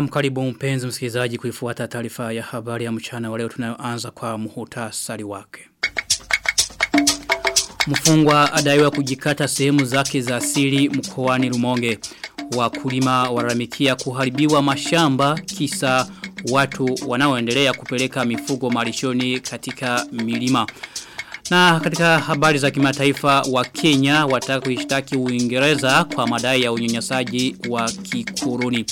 Na karibu mpenzi msikilizaji kuifuata taarifa ya habari ya mchana wa leo tunayoanza kwa muhutasari wake. Mfungwa adaiwa kujikata sehemu zake za siri mkoani Rumonge. Wakulima waramikia kuharibiwa mashamba kisa watu wanaoendelea kupeleka mifugo malishoni katika milima. Na katika habari za kimataifa wa Kenya wataka kuishtaki Uingereza kwa madai ya unyanyasaji wa kikuruni.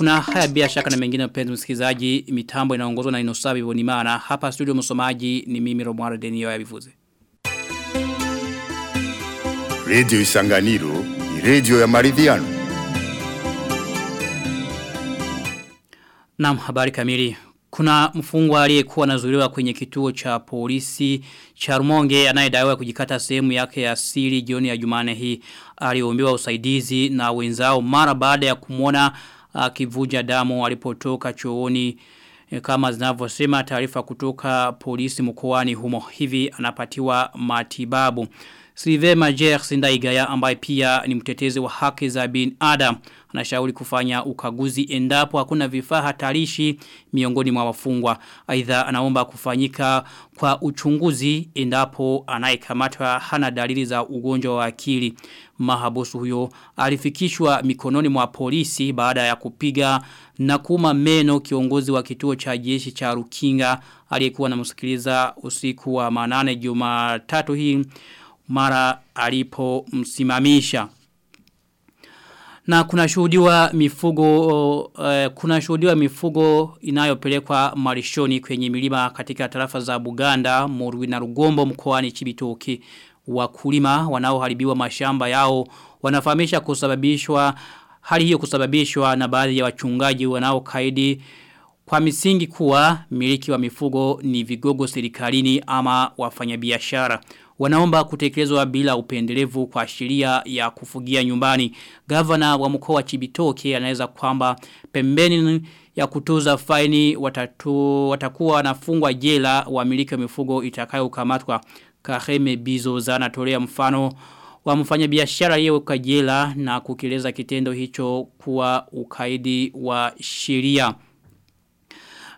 Kuna haya bila shaka na mengine mpenzi msikilizaji mitambo inaongozwa na Inosabi Bonimana. Hapa studio msomaji ni mimi Romwara Denio ya Bivuze. Radio Isanganiro ni radio ya maridhiano. Naam habari kamili. Kuna mfungwa aliyekuwa anazuiliwa kwenye kituo cha polisi cha Rumonge anayedaiwa kujikata sehemu yake ya siri jioni ya Jumane hii aliombewa usaidizi na wenzao mara baada ya kumwona akivuja damu alipotoka chooni kama zinavyosema taarifa kutoka polisi mkoani humo hivi anapatiwa matibabu. Sylvain Majer Sindaigaya ambaye pia ni mtetezi wa haki za bin Adam anashauri kufanya ukaguzi endapo hakuna vifaa hatarishi miongoni mwa wafungwa. Aidha anaomba kufanyika kwa uchunguzi endapo anayekamatwa hana dalili za ugonjwa wa akili. Mahabusu huyo alifikishwa mikononi mwa polisi baada ya kupiga na kuma meno kiongozi wa kituo cha jeshi cha Rukinga aliyekuwa anamsikiliza usiku wa manane Jumatatu hii mara alipo msimamisha. Na kuna shuhudiwa mifugo uh, kuna shuhudiwa mifugo inayopelekwa marishoni kwenye milima katika tarafa za Buganda, Morwi na Rugombo mkoani Chibitoke. Wakulima wanaoharibiwa mashamba yao wanafahamisha kusababishwa hali hiyo kusababishwa na baadhi ya wachungaji wanaokaidi kwa misingi kuwa miliki wa mifugo ni vigogo serikalini ama wafanyabiashara wanaomba kutekelezwa bila upendelevu kwa sheria ya kufugia nyumbani. Gavana wa mkoa wa Chibitoke anaweza kwamba pembeni ya kutuza faini watatu, watakuwa wanafungwa jela wa miliki wa mifugo itakayokamatwa. Kaheme Bizo zanatolea mfano wa mfanya biashara yeye jela na kukieleza kitendo hicho kuwa ukaidi wa sheria.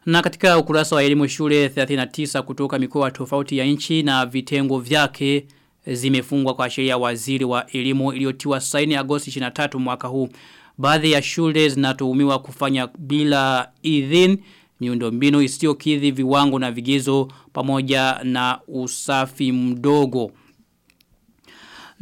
Na katika ukurasa wa elimu shule 39 kutoka mikoa tofauti ya nchi na vitengo vyake zimefungwa kwa sheria waziri wa elimu iliyotiwa saini Agosti 23 mwaka huu. Baadhi ya shule zinatuhumiwa kufanya bila idhin miundombinu isiyokidhi viwango na vigezo pamoja na usafi mdogo.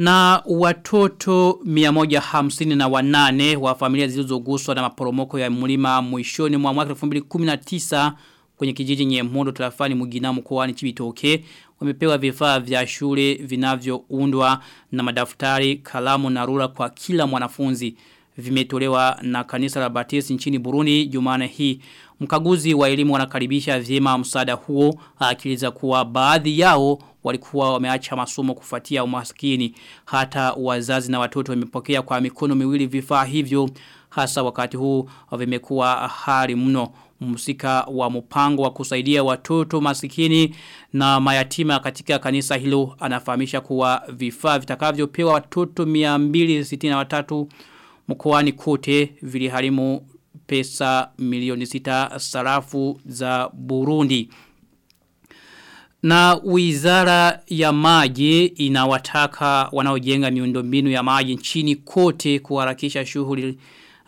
Na watoto miamoja hamsini na wanane wa familia zilizoguswa na maporomoko ya mlima mwishoni mwa mwaka 2019 kwenye kijiji Nyemhondo tarafani Mugina mkoani Chibitoke wamepewa vifaa vya shule vinavyoundwa na madaftari, kalamu na rula kwa kila mwanafunzi vimetolewa na kanisa la Baptist nchini Burundi Jumane hii. Mkaguzi wa elimu wanakaribisha vyema msaada huo akiliza kuwa baadhi yao walikuwa wameacha masomo kufuatia umaskini. Hata wazazi na watoto wamepokea kwa mikono miwili vifaa hivyo hasa wakati huu vimekuwa hali mno. Msika wa mpango wa kusaidia watoto masikini na mayatima katika kanisa hilo anafahamisha kuwa vifaa vitakavyopewa watoto 263 mkoani kote viliharimu pesa milioni sita sarafu za Burundi. Na wizara ya maji inawataka wanaojenga miundombinu ya maji nchini kote kuharakisha shughuli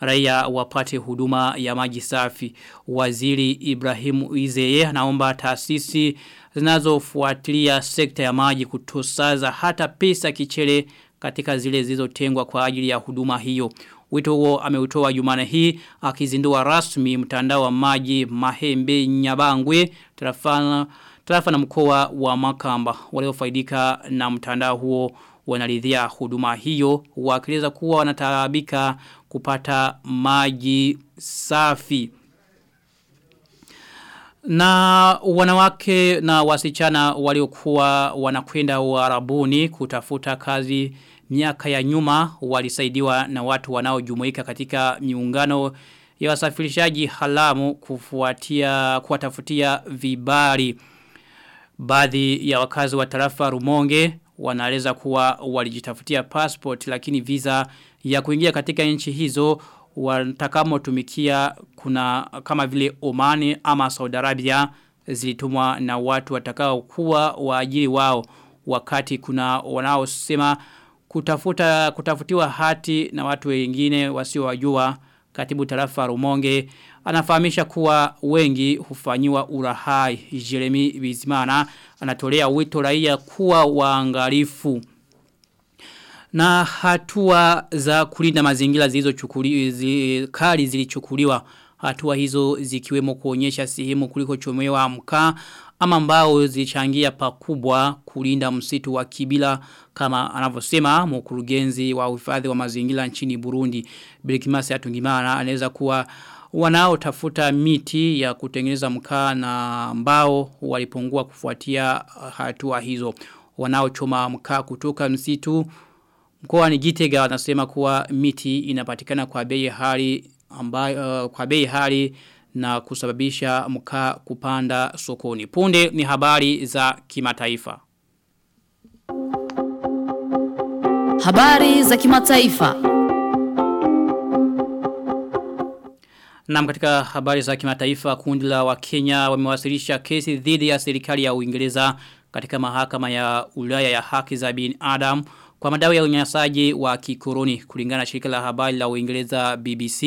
raia wapate huduma ya maji safi. Waziri Ibrahimu Izeye anaomba taasisi zinazofuatilia sekta ya maji kutosaza hata pesa kichele katika zile zilizotengwa kwa ajili ya huduma hiyo. Wito huo ameutoa Jumane hii akizindua rasmi mtandao wa maji Mahembe Nyabangwe tarafana tarafa na mkoa wa Makamba waliofaidika na mtandao huo wanaridhia huduma hiyo wakieleza kuwa wanataabika kupata maji safi. Na wanawake na wasichana waliokuwa wanakwenda uarabuni kutafuta kazi miaka ya nyuma walisaidiwa na watu wanaojumuika katika miungano ya wasafirishaji halamu kufuatia kuwatafutia vibali. Baadhi ya wakazi wa tarafa Rumonge wanaeleza kuwa walijitafutia passport lakini visa ya kuingia katika nchi hizo watakamotumikia kuna kama vile Omani ama Saudi Arabia zilitumwa na watu watakao kuwa waajiri wao. Wakati kuna wanaosema kutafuta kutafutiwa hati na watu wengine wasiowajua katibu tarafa Rumonge anafahamisha kuwa wengi hufanyiwa urahai Jeremy Bizimana anatolea wito raia kuwa waangalifu na hatua za kulinda mazingira zilizochukuliwa zi, kali zilichukuliwa. Hatua hizo zikiwemo kuonyesha sehemu kuliko chomewa mkaa ama mbao zilichangia pakubwa kulinda msitu wa Kibila kama anavyosema mkurugenzi wa uhifadhi wa mazingira nchini Burundi Birikimasi Atungimana. Anaweza kuwa wanaotafuta miti ya kutengeneza mkaa na mbao walipungua kufuatia hatua hizo. Wanaochoma mkaa kutoka msitu mkoa ni Gitega anasema kuwa miti inapatikana kwa bei hali ambayo uh, kwa bei hali na kusababisha mkaa kupanda sokoni. Punde ni habari za kimataifa. Habari za kimataifa. Na katika habari za kimataifa kundi la wa Kenya wamewasilisha kesi dhidi ya serikali ya Uingereza katika mahakama ya Ulaya ya haki za binadamu kwa madai ya unyanyasaji wa kikoroni kulingana na shirika la habari la Uingereza BBC.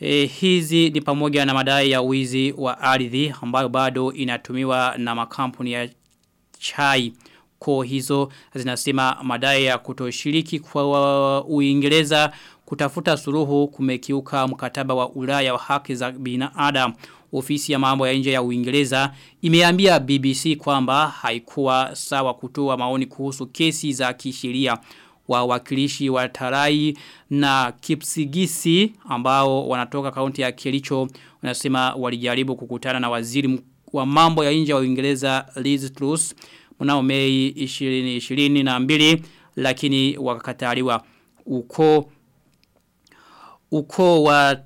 E, hizi ni pamoja na madai ya wizi wa ardhi ambayo bado inatumiwa na makampuni ya chai. Kwa hizo zinasema madai ya kutoshiriki kwa Uingereza kutafuta suluhu kumekiuka mkataba wa Ulaya wa haki za binadamu. Ofisi ya mambo ya nje ya Uingereza imeambia BBC kwamba haikuwa sawa kutoa maoni kuhusu kesi za kisheria. Wa wakilishi wa Tarai na Kipsigisi ambao wanatoka kaunti ya Kilicho wanasema walijaribu kukutana na waziri wa mambo ya nje wa Uingereza Liz Truss mnao Mei 2022 lakini wakakataliwa. Uko uko wa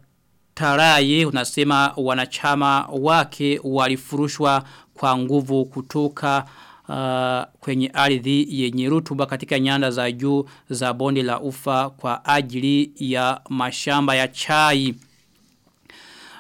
Tarai unasema wanachama wake walifurushwa kwa nguvu kutoka uh, kwenye ardhi yenye rutuba katika nyanda za juu za bonde la ufa kwa ajili ya mashamba ya chai.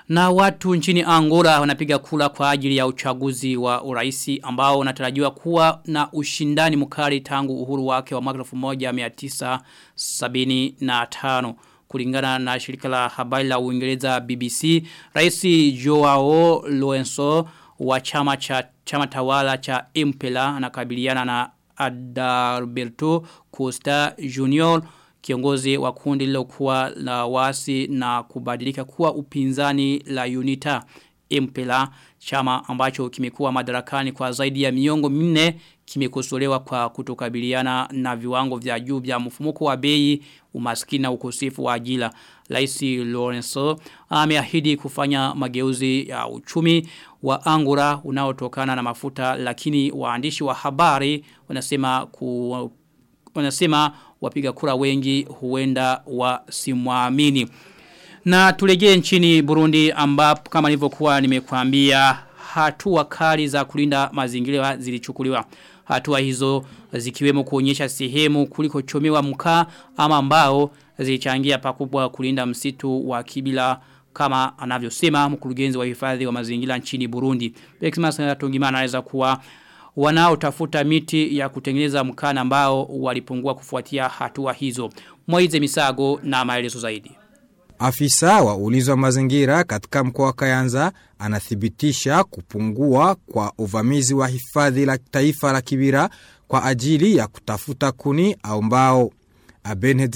Na watu nchini Angola wanapiga kula kwa ajili ya uchaguzi wa uraisi ambao unatarajiwa kuwa na ushindani mkali tangu uhuru wake wa mwaka 1975 kulingana na shirika la habari la Uingereza BBC Rais Joao Lourenço wa chama cha chama tawala cha Impela anakabiliana na Adalberto Costa Junior kiongozi wa kundi lilokuwa la wasi na kubadilika kuwa upinzani la UNITA Impela chama ambacho kimekuwa madarakani kwa zaidi ya miongo minne kimekosolewa kwa kutokabiliana na viwango vya juu vya mfumuko wa bei umaskini na ukosefu wa ajira. Rais Lorenzo ameahidi kufanya mageuzi ya uchumi wa Angola unaotokana na mafuta lakini waandishi wa habari wanasema ku, wanasema wapiga kura wengi huenda wasimwamini. Na tulejee nchini Burundi ambapo kama nilivyokuwa nimekuambia hatua kali za kulinda mazingira zilichukuliwa. Hatua hizo zikiwemo kuonyesha sehemu kuliko chomewa mkaa ama ambao zilichangia pakubwa kulinda msitu wa Kibila kama anavyosema mkurugenzi wa hifadhi wa mazingira nchini Burundi. Beximas Tongimana anaweza kuwa wanaotafuta miti ya kutengeneza mkaa ambao walipungua kufuatia hatua hizo. Moize Misago na maelezo zaidi. Afisa wa ulinzi wa mazingira katika mkoa wa Kayanza anathibitisha kupungua kwa uvamizi wa hifadhi la taifa la Kibira kwa ajili ya kutafuta kuni au mbao. Aben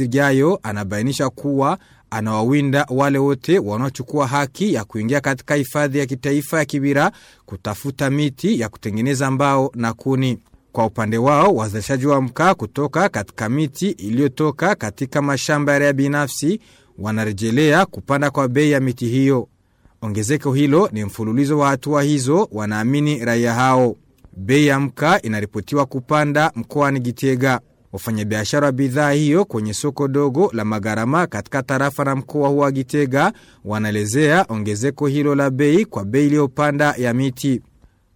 anabainisha kuwa anawawinda wale wote wanaochukua haki ya kuingia katika hifadhi ya kitaifa ya Kibira kutafuta miti ya kutengeneza mbao na kuni. Kwa upande wao, wazalishaji wa mkaa kutoka katika miti iliyotoka katika mashamba ya binafsi wanarejelea kupanda kwa bei ya miti hiyo. Ongezeko hilo ni mfululizo wa hatua hizo, wanaamini raia hao. Bei ya mkaa inaripotiwa kupanda mkoani Gitega. Wafanyabiashara wa bidhaa hiyo kwenye soko dogo la Magarama katika tarafa na mkoa huo wa Gitega wanaelezea ongezeko hilo la bei kwa bei iliyopanda ya miti.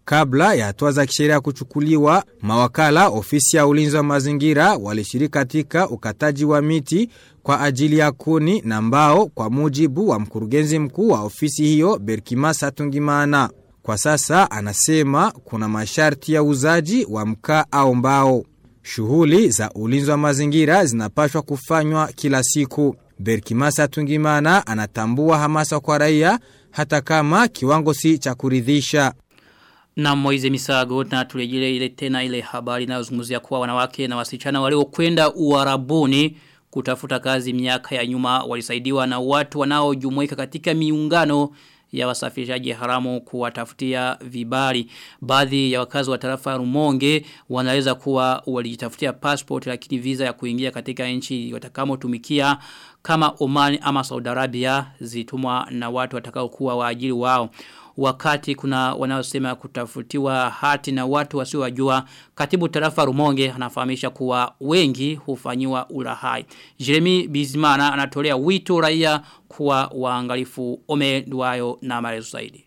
Kabla ya hatua za kisheria kuchukuliwa, mawakala ofisi ya ulinzi wa mazingira walishiriki katika ukataji wa miti kwa ajili ya kuni na mbao kwa mujibu wa mkurugenzi mkuu wa ofisi hiyo Berkima Satungimana. Kwa sasa anasema kuna masharti ya uzaji wa mkaa au mbao. Shughuli za ulinzi wa mazingira zinapashwa kufanywa kila siku. Berkimasa Tungimana anatambua hamasa kwa raia hata kama kiwango si cha kuridhisha. Na Moize Misago na tulejile ile tena ile habari inayozungumzia kuwa wanawake na wasichana waliokwenda Uarabuni kutafuta kazi miaka ya nyuma walisaidiwa na watu wanaojumuika katika miungano ya wasafirishaji haramu kuwatafutia vibali. Baadhi ya wakazi wa tarafa Rumonge wanaweza kuwa walijitafutia passport lakini visa ya kuingia katika nchi watakamo tumikia kama Oman ama Saudi Arabia zitumwa na watu watakao kuwa waajiri wao wakati kuna wanaosema kutafutiwa hati na watu wasiowajua katibu tarafa Rumonge anafahamisha kuwa wengi hufanyiwa ulahai. Jeremy Bizimana anatolea wito raia kuwa waangalifu. Omeduayo na maelezo zaidi.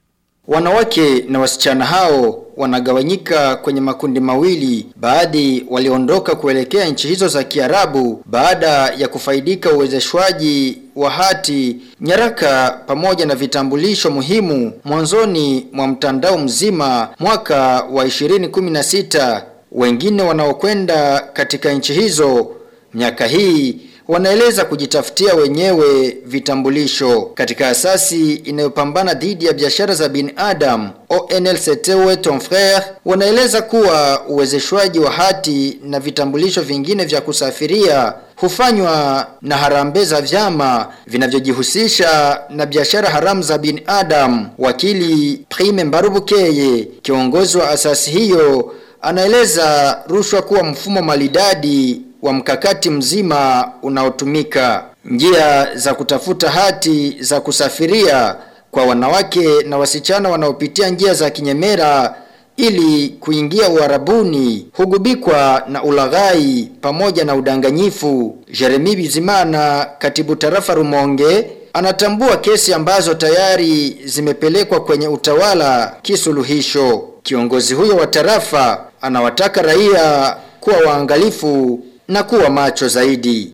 Wanawake na wasichana hao wanagawanyika kwenye makundi mawili. Baadhi waliondoka kuelekea nchi hizo za Kiarabu baada ya kufaidika uwezeshwaji wa hati, nyaraka pamoja na vitambulisho muhimu mwanzoni mwa mtandao mzima mwaka wa 2016. Wengine wanaokwenda katika nchi hizo miaka hii wanaeleza kujitafutia wenyewe vitambulisho. Katika asasi inayopambana dhidi ya biashara za binadamu ONLCTW ton frère wanaeleza kuwa uwezeshwaji wa hati na vitambulisho vingine vya kusafiria hufanywa na harambee za vyama vinavyojihusisha na biashara haramu za binadamu. Wakili Prime Mbarubukeye kiongozi wa asasi hiyo anaeleza rushwa kuwa mfumo malidadi wa mkakati mzima unaotumika. Njia za kutafuta hati za kusafiria kwa wanawake na wasichana wanaopitia njia za kinyemera ili kuingia Uarabuni hugubikwa na ulaghai pamoja na udanganyifu. Jeremy Bizimana, katibu tarafa Rumonge, anatambua kesi ambazo tayari zimepelekwa kwenye utawala kisuluhisho. Kiongozi huyo wa tarafa anawataka raia kuwa waangalifu na kuwa macho zaidi.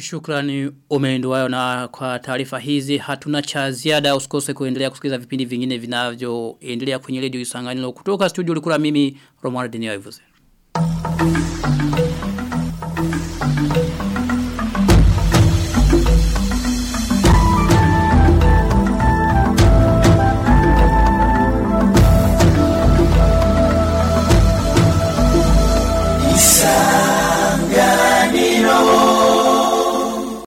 Shukrani umeenduwayo na kwa taarifa hizi hatuna cha ziada usikose kuendelea kusikiliza vipindi vingine vinavyoendelea kwenye redio Isanganiro kutoka studio likula mimi Romano Denio Ivuze.